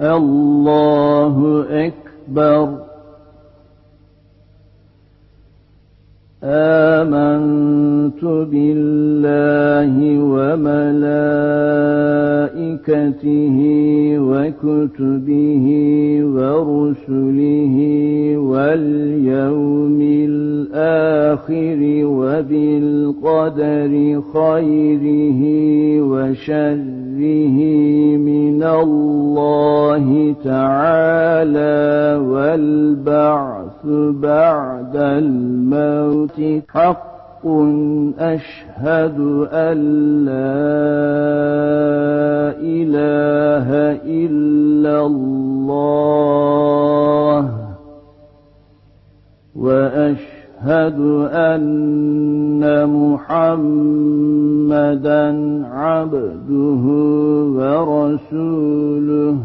الله أكبر آمنت بالله وملائكته وكتبه ورسله واليوم الآخر وبالقدر خيره وشره من الله تعالى والبعث بعد الموت حق أشهد أن لا إله إلا الله وأشهد أن محمدا عبده ورسوله.